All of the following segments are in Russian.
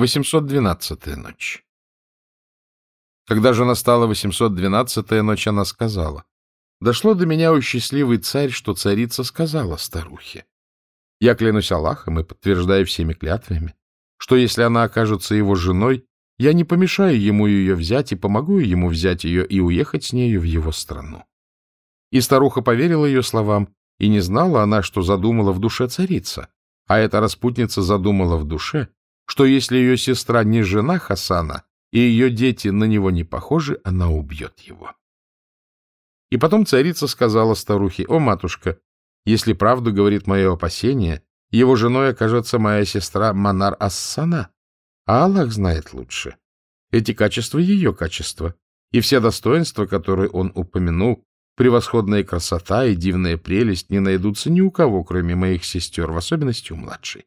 812-я ночь. Когда же настала 812-я ночь, она сказала, «Дошло до меня, о счастливый царь, что царица сказала старухе. Я клянусь Аллахом и подтверждаю всеми клятвами, что если она окажется его женой, я не помешаю ему ее взять и помогу ему взять ее и уехать с нею в его страну». И старуха поверила ее словам, и не знала она, что задумала в душе царица, а эта распутница задумала в душе, что если ее сестра не жена Хасана, и ее дети на него не похожи, она убьет его. И потом царица сказала старухе, «О, матушка, если правду говорит мое опасение, его женой окажется моя сестра Манар Ассана, а Аллах знает лучше. Эти качества — ее качества, и все достоинства, которые он упомянул, превосходная красота и дивная прелесть не найдутся ни у кого, кроме моих сестер, в особенности у младшей.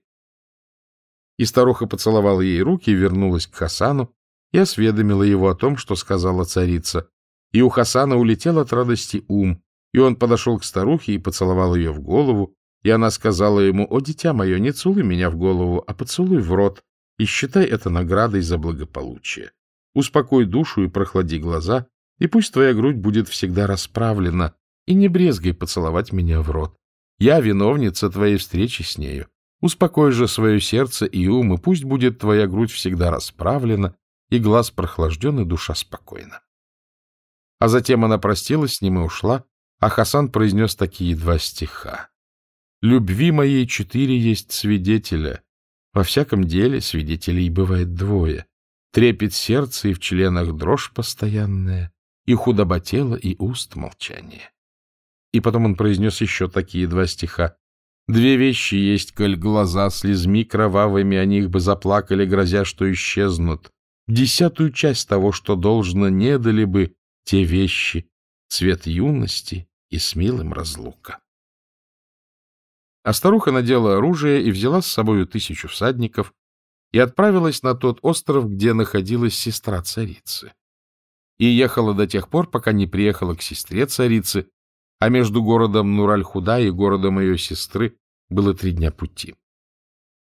И старуха поцеловала ей руки вернулась к Хасану и осведомила его о том, что сказала царица. И у Хасана улетел от радости ум, и он подошел к старухе и поцеловал ее в голову, и она сказала ему, «О, дитя мое, не целуй меня в голову, а поцелуй в рот, и считай это наградой за благополучие. Успокой душу и прохлади глаза, и пусть твоя грудь будет всегда расправлена, и не брезгай поцеловать меня в рот. Я виновница твоей встречи с нею. Успокой же свое сердце и ум, и пусть будет твоя грудь всегда расправлена, и глаз прохлажден, и душа спокойна. А затем она простилась с ним и ушла, а Хасан произнес такие два стиха. «Любви моей четыре есть свидетеля. Во всяком деле свидетелей бывает двое. Трепет сердца и в членах дрожь постоянная, и худоба тела, и уст молчание». И потом он произнес еще такие два стиха. Две вещи есть, коль глаза слезми кровавыми о них бы заплакали, грозя, что исчезнут. Десятую часть того, что должно, не дали бы те вещи, цвет юности и с милым разлука. А старуха надела оружие и взяла с собою тысячу всадников и отправилась на тот остров, где находилась сестра царицы. И ехала до тех пор, пока не приехала к сестре царицы, а между городом Нураль-Худа и городом ее сестры было три дня пути.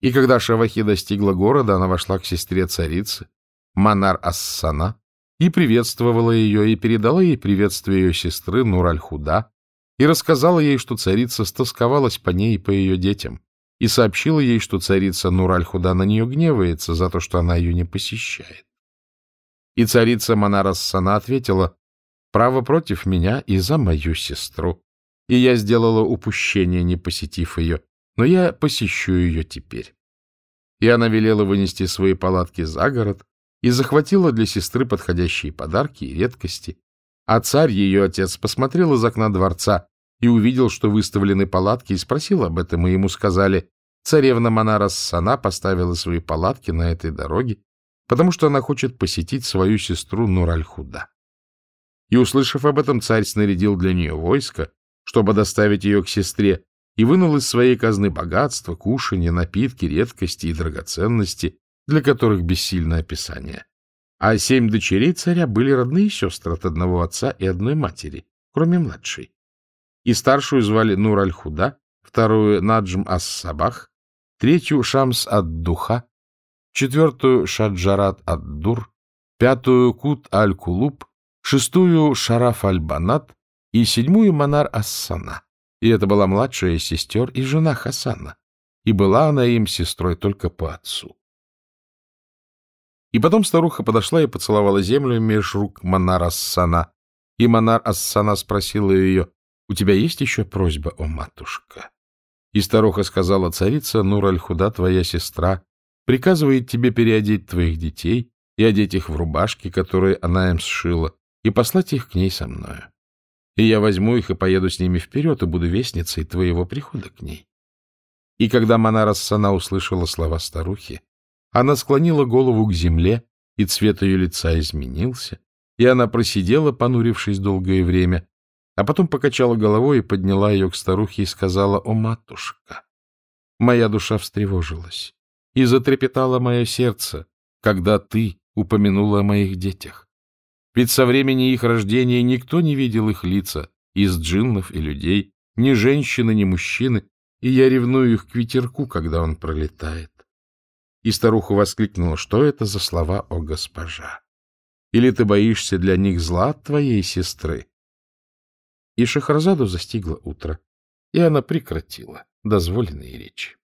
И когда Шавахи достигла города, она вошла к сестре царицы, Манар Ассана, и приветствовала ее, и передала ей приветствие ее сестры Нураль-Худа, и рассказала ей, что царица стосковалась по ней и по ее детям, и сообщила ей, что царица Нураль-Худа на нее гневается за то, что она ее не посещает. И царица Манар Ассана ответила, право против меня и за мою сестру. И я сделала упущение, не посетив ее, но я посещу ее теперь. И она велела вынести свои палатки за город и захватила для сестры подходящие подарки и редкости. А царь, ее отец, посмотрел из окна дворца и увидел, что выставлены палатки, и спросил об этом, и ему сказали, царевна Манара Сана поставила свои палатки на этой дороге, потому что она хочет посетить свою сестру Нураль-Худа. И, услышав об этом, царь снарядил для нее войско, чтобы доставить ее к сестре, и вынул из своей казны богатства, кушанья, напитки, редкости и драгоценности, для которых бессильно описание. А семь дочерей царя были родные сестры от одного отца и одной матери, кроме младшей. И старшую звали Нур-аль-Худа, вторую Наджм ас-Сабах, третью Шамс ад-Духа, четвертую Шаджарат ад-Дур, пятую Кут аль-Кулуб, шестую Шараф аль-Банат и седьмую Манар Ассана. И это была младшая из сестер и жена Хасана. И была она им сестрой только по отцу. И потом старуха подошла и поцеловала землю меж рук Манар Ассана. И Манар Ассана спросила ее, «У тебя есть еще просьба, о матушка?» И старуха сказала, «Царица Нур-аль-Худа, твоя сестра, приказывает тебе переодеть твоих детей и одеть их в рубашки, которые она им сшила, и послать их к ней со мною. И я возьму их и поеду с ними вперед, и буду вестницей твоего прихода к ней. И когда Манара Сана услышала слова старухи, она склонила голову к земле, и цвет ее лица изменился, и она просидела, понурившись долгое время, а потом покачала головой и подняла ее к старухе и сказала, «О, матушка!» Моя душа встревожилась, и затрепетало мое сердце, когда ты упомянула о моих детях. Ведь со времени их рождения никто не видел их лица, из джиннов и людей, ни женщины, ни мужчины, и я ревную их к ветерку, когда он пролетает. И старуха воскликнула, что это за слова о госпожа? Или ты боишься для них зла от твоей сестры? И Шахразаду застигло утро, и она прекратила дозволенные речи.